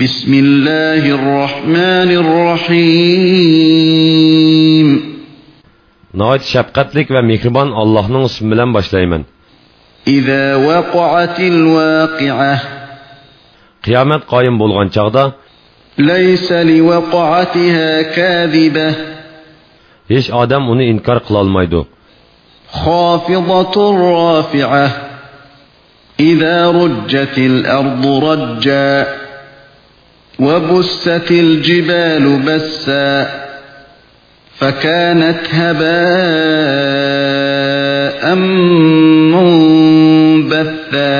بسم الله الرحمن الرحيم. نهاية شفقتك ومهربان الله نصب بلا باشلايمن إذا وقعت الواقعة قيامت قايم بولغان چاغدا ليس لوقعتها كاذبة. هیچ آدم اونو انکار قلالمایدو خافضت رافعة. إذا رجت الأرض رجا. وبست الجبال بسا فكانت هباء منبثا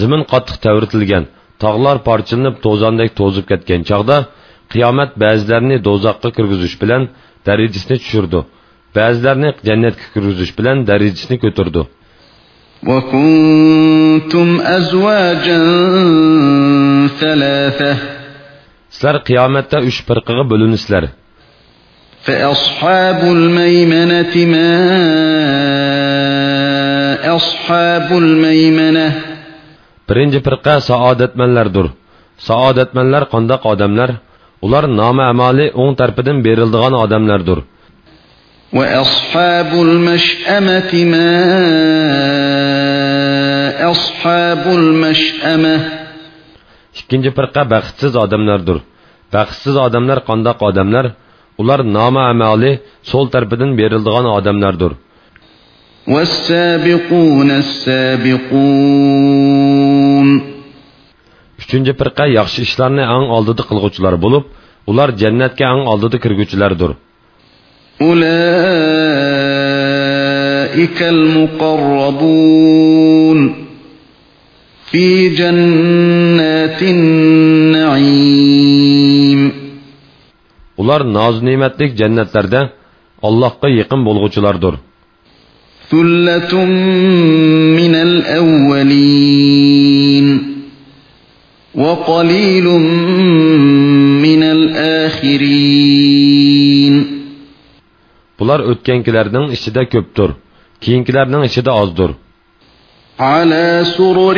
Zimin qattiq tavritilgan, tog'lar parchalanib to'zandek to'zib ketgan chaqda qiyomat ba'zilarini do'zaxga kirgizish bilan darajasini tushirdi. Ba'zilarini jannatga kirgizish bilan darajasini ko'tardi. وكنتم أزواجا ثلاثة Sizlar qiyomatda 3 firqaga bo'linsizlar. فأصحاب الميمنة ما أصحاب الميمنة Birinchi firqa saodatmanlardir. Saodatmanlar qandoq odamlar? Ular nomi amali o'ng tarafidan berildigan odamlardir. وأصحاب المشأمة ما أصحاب المشأمة Ikkinchi firqa baxtsiz odamlardir. Baxtsiz odamlar qandoq odamlar? Ular nomi amali so'l tarafidan berildigan odamlardir. السابقون Uchinchi firqa yaxshi ishlarni eng oldida qilguvchilar bo'lib, ular jannatga eng oldida kirguvchilardir. أولئك المقربون في جنات النعيم Ular noz ne'matlik jannatlarda Allohga yaqin bo'lguvchilardir. ثلة من الأولين وقليل من الآخرين Bular o'tgankilarning ichida ko'pdir, keyinkilarning ichida ozdir. على سرر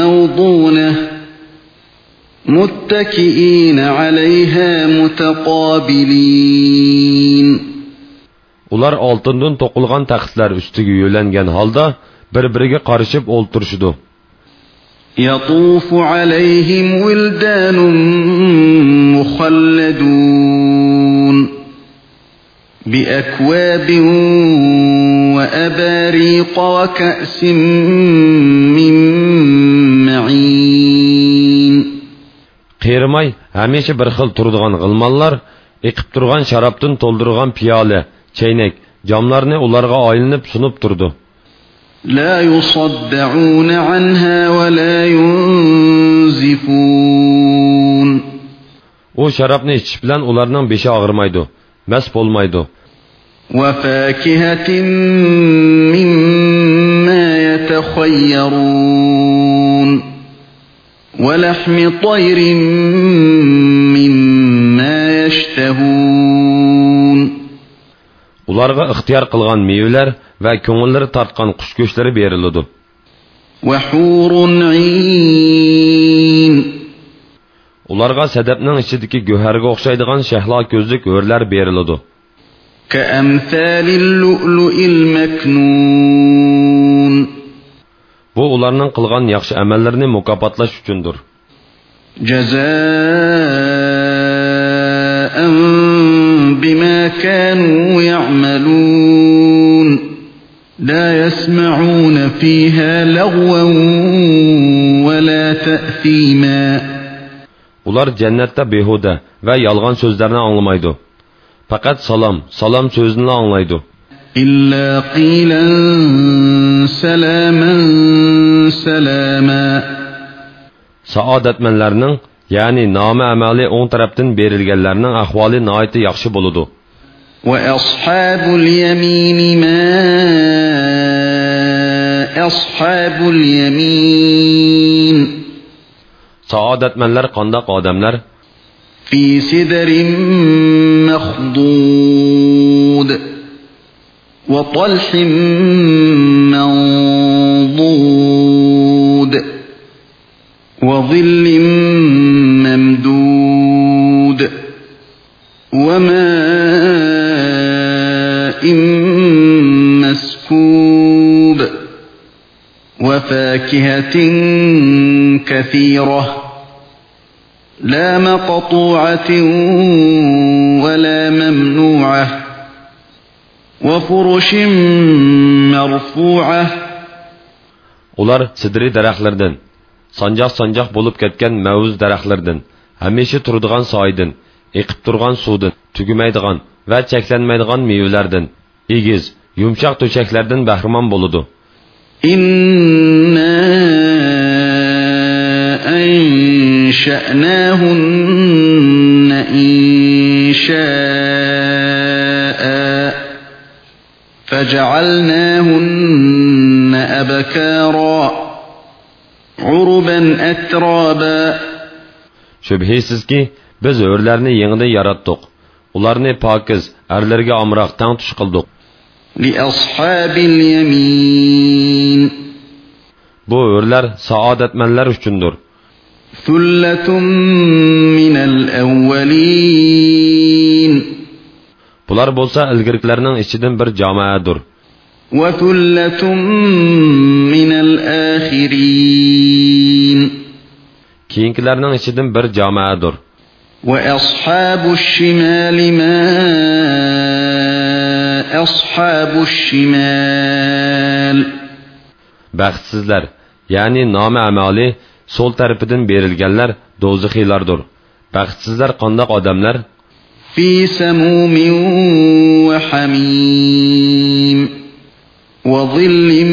موضونة متكئين عليها متقابلين Ular oltindan to'qilgan taxtlar ustiga yo'langan holda bir-biriga qarishib o'ltirishdi. يطوف عليهم ولدان مخلدون بأكواب وأباريق وكأس من معين Qiyrimay hamisha bir xil turadigan g'ilmonlar, eqib turgan sharobdan to'ldirilgan piyola, chaynak, jamlarni ularga oylinib sunib turdi. لا يصدعون عنها ولا ينزفون U sharobni ichish bilan ularning beshi og'rimaydi, mas bo'lmaydi. وفاكهة مما يتخيرون ولحم طير مما يشتهون Ularga ixtiyor qilgan mevalar va ko'ngillari tortgan qush go'shtlari beriladi. وحور عين Ularga sadabning ichidagi go'harga o'xshaydigan shahlo ko'zlik o'rlar beriladi. Bu ularning qilgan yaxshi amallarini mukofotlash uchundir. بما كانوا يعملون لا يسمعون فيها لغوا ولا تأثيما Ular jannatda behuda va yolg'on so'zlarni anglamaydi. Faqat salom, salom so'zini anglaydi. إلا قيلا سلاما سلاما Saodatmanlarning, ya'ni nomi amali o'ng tarafdan berilganlarning ahvoli nihoyatda yaxshi bo'ladi. وأصحاب اليمين ما أصحاب اليمين Saodatmanlar qandoq odamlar? في سدر مخضود وطلح منضود وظل ممدود وماء وفاكهة كثيرة لا مقطوعة ولا ممنوعة وفرش مرفوعة ular sidri daraxtlardan sanjoq sanjoq bo'lib ketgan mavuz daraxtlardan hamisha turadigan soydan eqib turgan suvdan tugamaydigan va cheklanmaydigan mevalardan egiz yumshoq to'shaklardan bahramon bo'ladi إنا أنشأناهن إنشاء فجعلناهن أبكارا عربا أترابا shubhisizki biz o'rlarni yengida yaratdik ularni pokiz arlarga omroq tang tush qildik لأصحاب اليمين bu o'rlar saodatmanlar uchundir ثلة من الأولين bular bo'lsa ilgirkilarning ichidan bir jamoadir وثلة من الآخرين keyingilarning ichidan bir jamoadir وأصحاب الشمال ما أصحاب الشمال baxtsizlar ya'ni nomi amali so'l tarafidan berilganlar do'zaxiylardir baxtsizlar qandoq odamlar في سموم وحميم وظل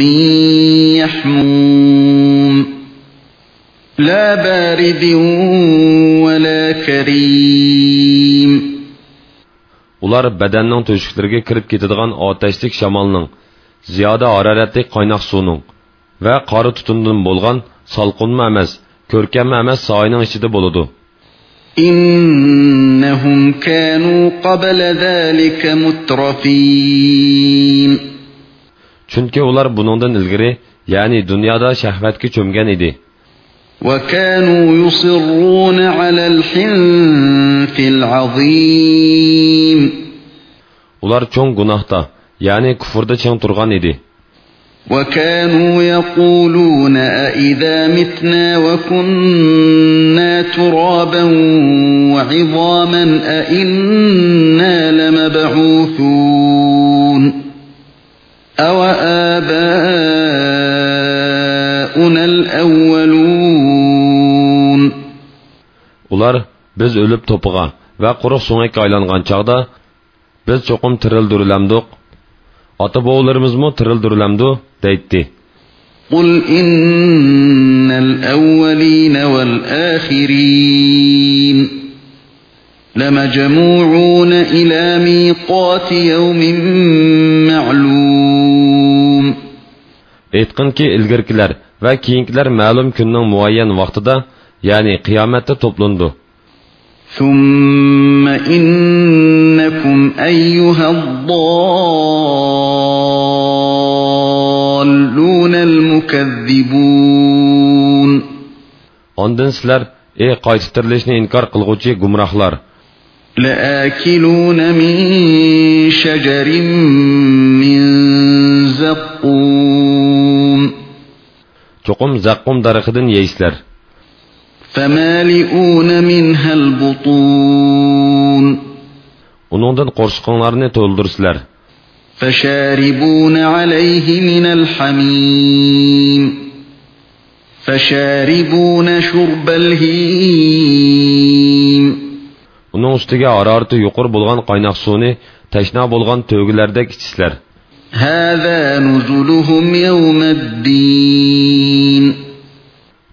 من يحموم لا بارد ولا كريم ular badanning to'shiklariga kirib ketadigan otashlik shamolning ziyoda haroratli qaynoq suvning va qora tutundan bo'lgan salqinma emas ko'rkamma emas soyning ichida bo'ladi إنهم كانوا قبل ذلك مترفين chunki ular buningdan ilgari ya'ni dunyoda shahvatga cho'mgan edi وكانوا يصرون على الحنث العظيم ular cho'ng gunohda ya'ni kufrda ching turgan edi وكانوا يقولون أئذا متنا وكنا ترابا وعظاما أئنا لمبعوثون أو آباؤنا الأولون ular biz o'lib to'piga va quruq so'ngakka aylangan chog'da biz cho'qim tirildirilamdiq ota bovlarimizmi tirildirilamdi deydi قل إن الأولين والآخرين لمجموعون إلى ميقات يوم معلوم aytqinki ilgirkilar va keyingilar ma'lum kunning muayyan vaqtida ya'ni qiyomatda to'plandi ثم إنكم أيها الضالون المكذبون. عندن سلر اي قايت ترلشن انكار قلغوشي قمرخلار لآكلون من شجر من زقوم. چوقم زقوم دارخدن يسلر فمالئون منها البطون. Uningdan qo'rsqonlarni to'ldirsizlar فشاربون عليه من الحميم فشاربون شرب الهيم uning ustiga harorati yuqori bo'lgan qaynoq suvni tashna bo'lgan to'gilardek ichsizlar هذا نزلهم يوم الدين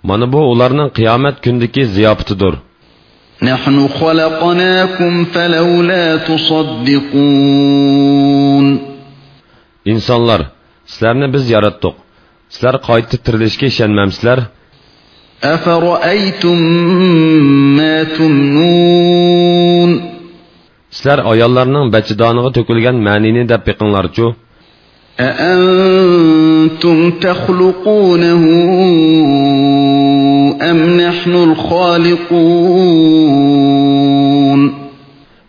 mana bu ularning qiyomat kundagi ziyofatidir نحن خلقناكم فلولا تصدقون insonlar sizlarni biz yaratdik sizlar qayta tirilishga ishonmamsizlar أفرأيتم ما تمنون sizlar ayollarning bachidoniga to'kilgan ma'nini deb biqinglarchu أأنتم تخلقونه نحن الخالقون؟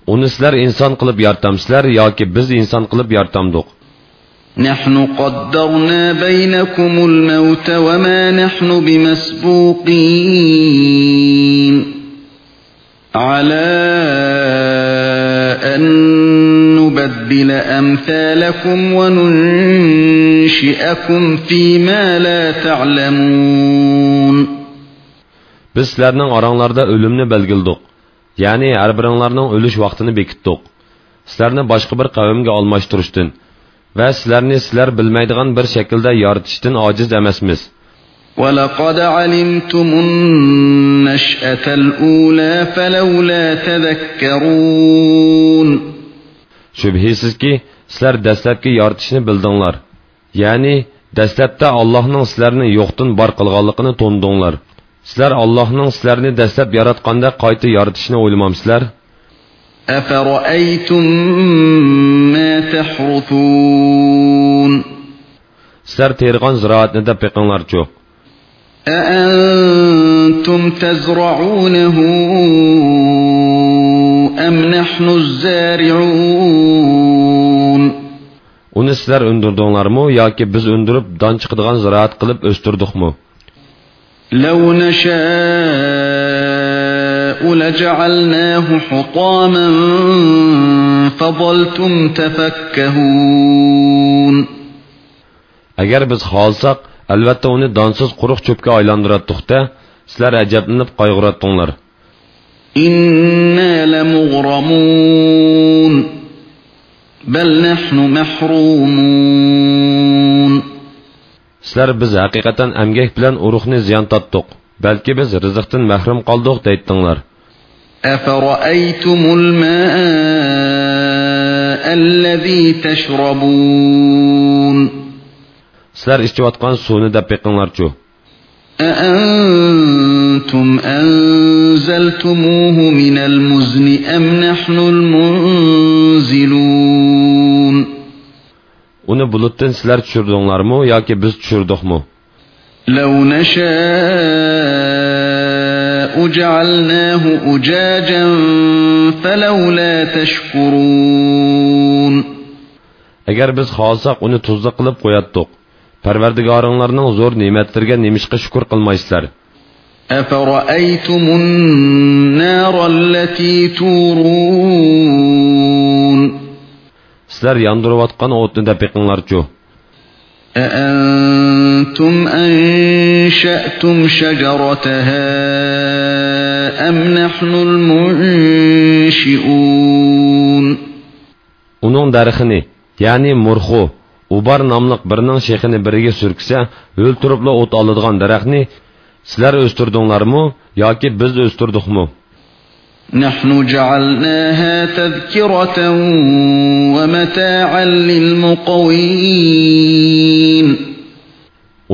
Uni sizlar inson qilib yaratamsizlar yoki biz inson qilib yaratamdiq. نحن قدرنا بينكم الموت وما نحن بمسبوقين. على أن نبدل أمثالكم وننشئكم فيما لا تعلمون. Biz sizlarning oranglarda o'limni belgildik. Ya'ni har biringlarning o'lish vaqtini bekitdik. Sizlarni boshqa bir qavmga almashtirishdan va sizlarni sizlar bilmaydigan bir shaklda yoritishdan ojiz emasmiz. ولقد علمتم النشأة الأولى فلولا تذكرون Shubhisizki, sizlar dastlabki yoritishni bildinglar. Ya'ni dastlabda Allohning sizlarni yo'qdan bor qilganligini to'ndinglar. Sizlar Allohning sizlarni dastlab yaratganda qayta yoritishni o'ylamamsizlar? Sizlar terg'on ziroatni deb beqinglarchu. أأنتم تزرعونه أم نحن الزارعون Uni sizlar undirdinglarmi yoki biz undirib don chiqadigan ziroat qilib o'stirdikmi? لو نشاء لجعلناه حطاما فظلتم تفكهون. اگر بز خالصاق البته اونی دانسز قروخ چوبکه آیلاندرات دخته سلر اجابنب قایغرات دونلر اینا لمغرمون بل نحن محرومون. Sizlar biz haqiqatan amgak bilan urug'ni ziyon totdik. Balki biz rizqdan mahrum الذي تشربون Sizlar ichayotgan suvni deb beqinglarchu. أأنتم أنزلتموه من المزن أم نحن المنزلون Uni bulutdan sizlar tushirdinglarmi yoki biz tushirdikmi? لو نشاء جعلناه أجاجا فلولا تشكرون Agar biz xohlasak uni tuzli qilib qo'yatdik. Parvardigoringlarning zo'r ne'matlariga nemishqa shukr qilmaysizlar. أفرأيتم النار التي تورون Sizlar yondirayotgan o'tni deb beqinglarchu. أأنتم أنشأتم شجرتها أم نحن المنشئون Uning darixini, ya'ni murxu, ubar nomli birining shexini biriga surksa, o'ltiribla o't oladigan daraxtni sizlar o'stirdinglarmi yoki biz o'stirdikmi? نحن جعلناها تذكرة ومتاعا للمقوين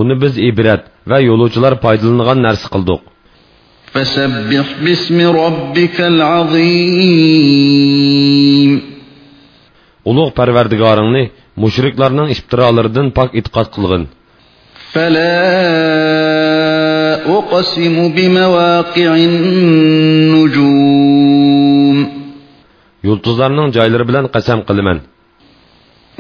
Uni biz ibrat va yo'lovchilar foydalanadigan narsa qildik. فسبح باسم ربك العظيم Ulug' Parvardigoringni mushriklarning iftirolaridan pok itqod qilgin. فلا أقسم بمواقع النجوم Yulduzlarning joylari bilan qasam qilaman.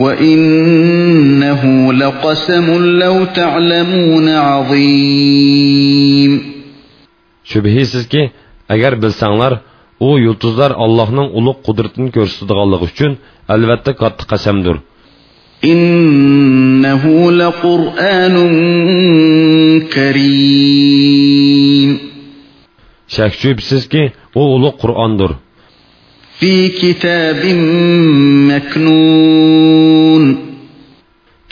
وإنه لقسم لو تعلمون عظيم Shubhisizki, agar bilsanglar, u yulduzlar Allohning ulug' qudratini ko'rsatadiganligi uchun albatta katta qasamdir. إنه لقرآن كريم Shak shubsizki, u ulug' Qur'ondir. fi kitabim meknun.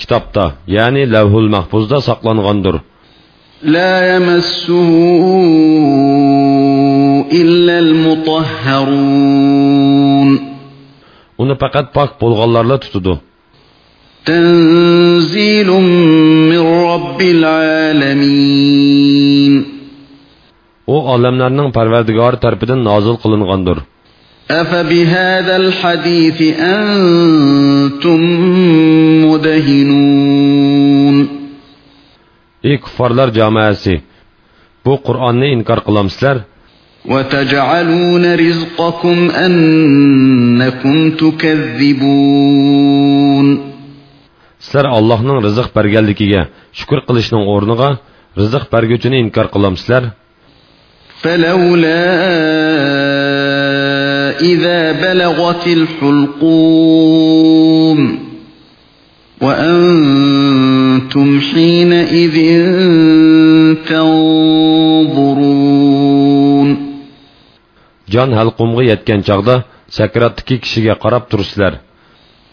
Kitapta yani levhul mahfuzda saklanğandır. La yemessuhu illel mutahharun. Onu fakat pak bolğanlarla tutudu. Tenzilun min Rabbil alamin. O alemlerinin perverdigarı tarafından nazil kılınğandır. أفبهذا الحديث أنتم مدهنون Ey kuffarlar jamoasi, bu bu qur'onni inkor qilamsizlar وتجعلون رزقكم أنكم تكذبون sizlar allohning rizq berganligiga shukur qilishning o'rniga rizq berguvchini inkor qilamsizlar فلولا إذا بلغت الحلقوم وأنتم حينئذ تنظرون jon halqumga yetgan chog'da sakratdagi kishiga qarab turibsizlar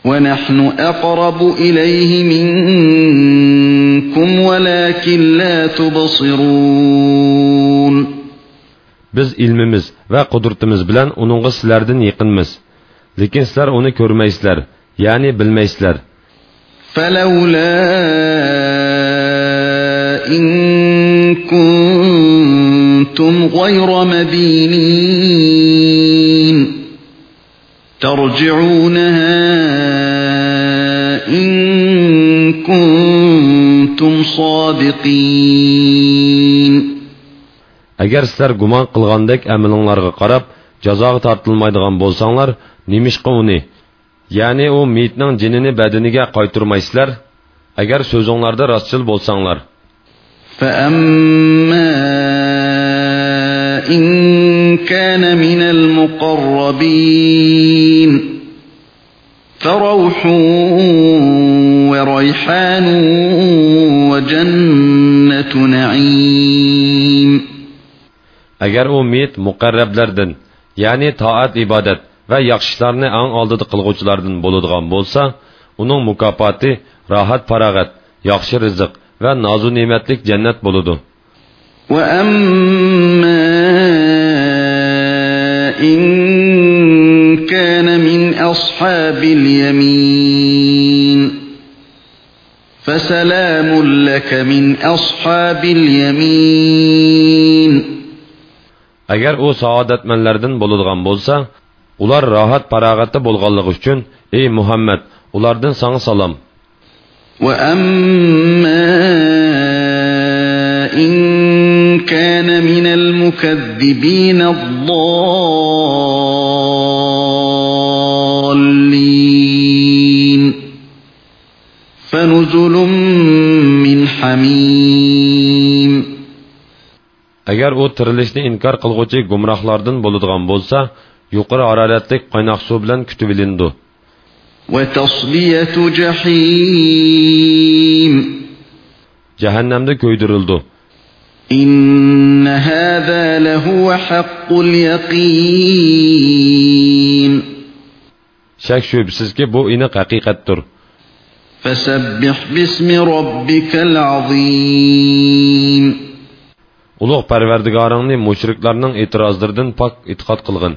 ونحن أقرب إليه منكم ولكن لا تبصرون biz ilmimiz va qudratimiz bilan uningga sizlardan yaqinmiz lekin sizlar uni ko'rmaysizlar ya'ni bilmaysizlar فلولا إن كنتم غير مدينين ترجعونها إن كنتم صادقين agar sizlar gumon qilgandek amalinglarga qarab jazoga tortilmaydigan bo'lsanglar nemishqa uni ya'ni u meyitning jinini badaniga qayturmaysizlar agar so'zinglarda rostchil bo'lsanglar فأما إن كان من المقربين فروح وريحان وجنة نعيم agar u meyit muqarrablardan ya'ni toat ibodat va yaxshi ishlarni ang oldida qilg'uvchilardan bo'ladigan bo'lsa uning mukofoti rohat farog'at yaxshi rizq va nozu ne'matlik jannat bo'ladi أصحاب اليمين فسلام لك من أصحاب اليمين agar u saodatmanlardan bo'ladigan bo'lsa ular rohat farog'atda bo'lganligi uchun ey muhammad ulardan sanga salom كان من المكذبين الضالين فنزل من حميم agar u tirilishni inkor qilg'uvchi gumrohlardan bo'ladigan bo'lsa yuqori haroratlik qaynoq suv bilan kutib ilindi jahannamda ko'ydirildi shak shubsizki bu aniq haqiqatdir فسبح باسم ربك العظيم ulug' parvardigoringni mushriklarning e'tirozlaridan pok e'tiqod qilgin.